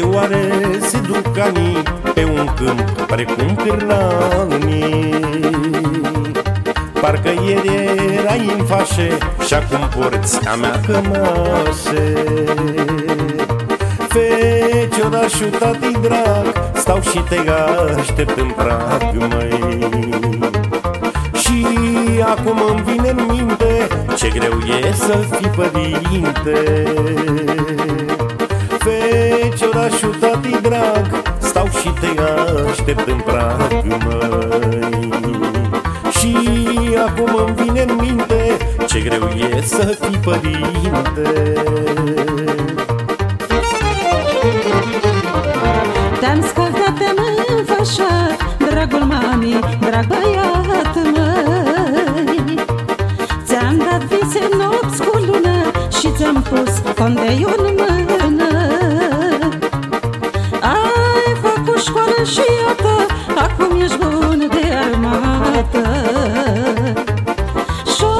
soare se duc anii Pe un câmp precum cârlanii Parcă ieri erai în fașe Și acum porți a mea cămașe. Feciorașul tati drag Stau și te aștept în prag, măi. Și acum îmi vine în minte Ce greu e să fii părinte Feciorașul tati drag. Stau și te aștept în prag, măi. Și acum îmi vine în minte Ce greu e să fii părinte. Te-am scăldat, te-am înfășat Dragul mami, drag băiat măi. Ți-am dat vise nopți cu lună Și ți-am pus fondeiul în și iată Acum ești bun de armată. Și-o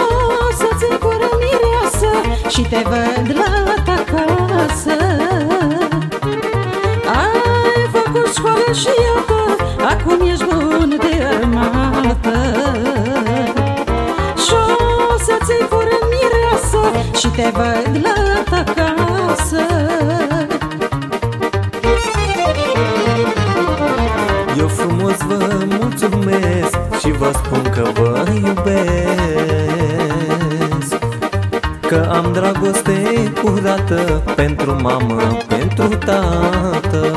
să-ți cură mireasă Și te văd la ta casă. Ai făcut școală și iată Acum ești bun de armată. Și-o să-ți cură mireasă Și te văd la ta casă spun că vă iubesc Că am dragoste curată Pentru mamă, pentru tată.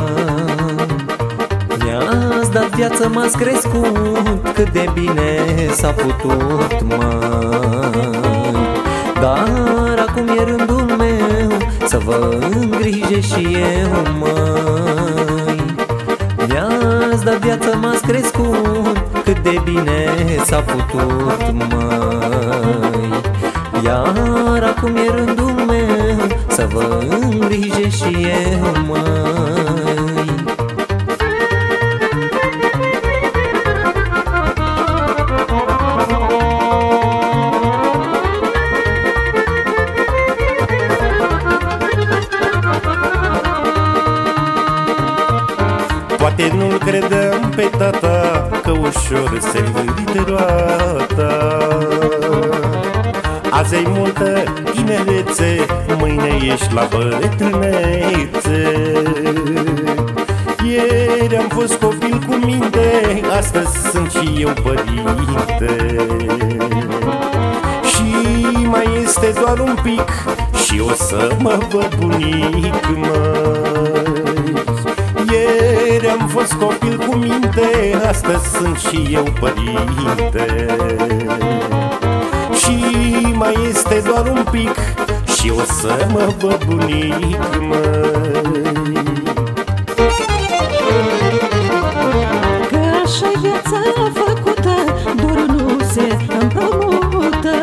Mi-ați dat viață, m-ați crescut Cât de bine s-a putut, măi Dar acum e rândul meu Să vă îngrije și eu, măi. Mi-ați dat viață, m-ați crescut Cât de bine s-a putut, măi. Iar acum e rândul meu Să vă îngrije și eu, măi Poate nu-l credeam pe tata Că ușor se învârte roata. Azi ai multă tinerețe Mâine ești la bătrânețe. Ieri am fost copil cu minte Astăzi sunt și eu părinte. Și mai este doar un pic Și o să mă văd bunic, măi ieri am fost copil cu minte Astăzi sunt și eu părinte. Și mai este doar un pic Și o să mă văd bunic, măi. Că așa-i viața făcută Dur nu se împrumută.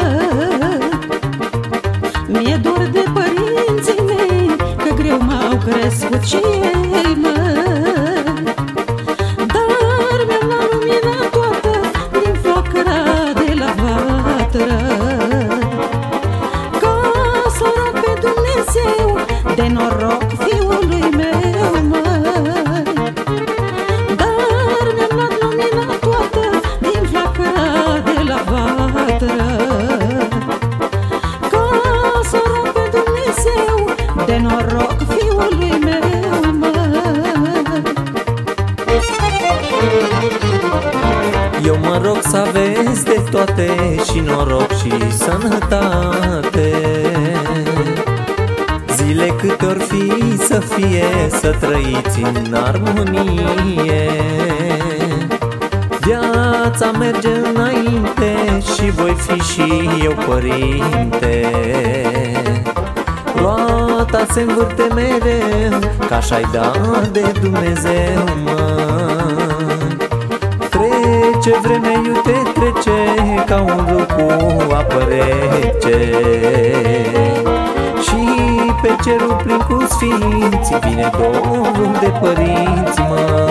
Mi-e dor de părinții mei Că greu m-au crescut și ei, De noroc fiului meu, măi. Dar mi-am luat lumina toată Din flacăra de la vatră. Ca să rog pe Dumnezeu De noroc fiului meu, mă Eu mă rog să aveți de toate Și noroc și sănătate Zile câte ori fi să fie Să trăiți în armonie. Viața merge înainte Și voi fi și eu părinte. Roata se învârte mereu Că așa-i dat de Dumnezeu, măi Trece vremea iute trece Ca un râu cu apă rece Și pe cerul plin cu sfinți Vine dorul de părinți, măi